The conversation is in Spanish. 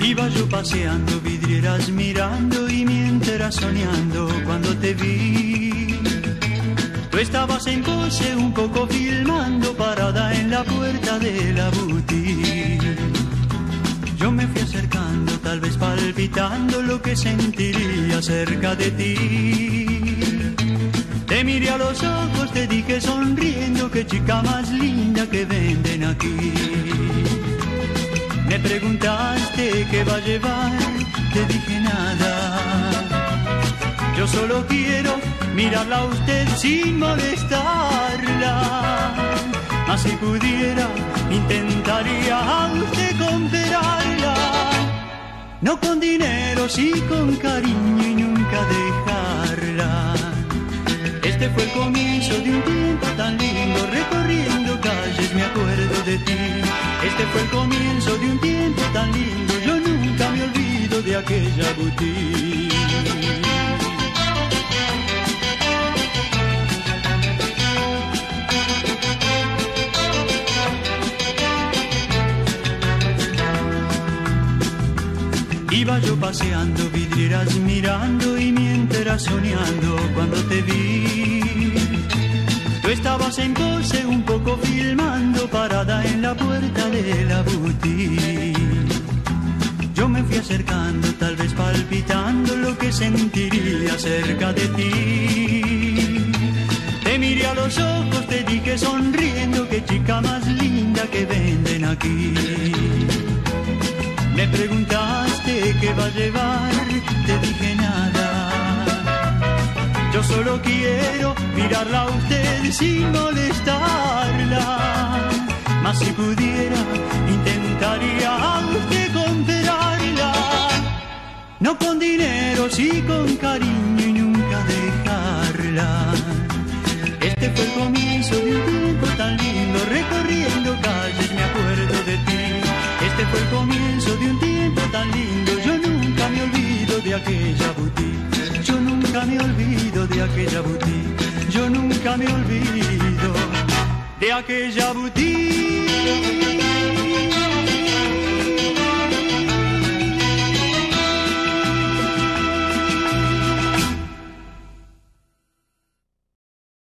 Iba yo paseando, vidrieras mirando y mientras soñando cuando te vi. Tú estabas en pose un poco filmando parada en la puerta de la boutique. Lo que sentiría cerca de ti. Te miré a los ojos, te dije sonriendo, qué chica más linda que venden aquí. Me preguntaste qué va a llevar, te dije nada. Yo solo quiero mirarla a usted sin molestarla. Mas si pudiera, intentaría a usted comprarla. No con dinero, sí con cariño y nunca dejarla. Este fue el comienzo de un tiempo tan lindo, recorriendo calles me acuerdo de ti. Este fue el comienzo de un tiempo tan lindo, yo nunca me olvido de aquella boutique. Iba yo paseando, vidrieras mirando y mientras soñando cuando te vi. Tú estabas en pose un poco filmando parada en la puerta de la boutique. Yo me fui acercando, tal vez palpitando lo que sentiría cerca de ti. Te miré a los ojos, te dije sonriendo, qué chica más linda que venden aquí. Me preguntaste qué va a llevar, te dije nada. Yo solo quiero mirarla a usted sin molestarla. Mas si pudiera, intentaría a usted comprarla. No con dinero, sí con cariño y nunca dejarla. Este fue el de aquella boutique. Yo nunca me olvido de aquella boutique. Yo nunca me olvido de aquella boutique.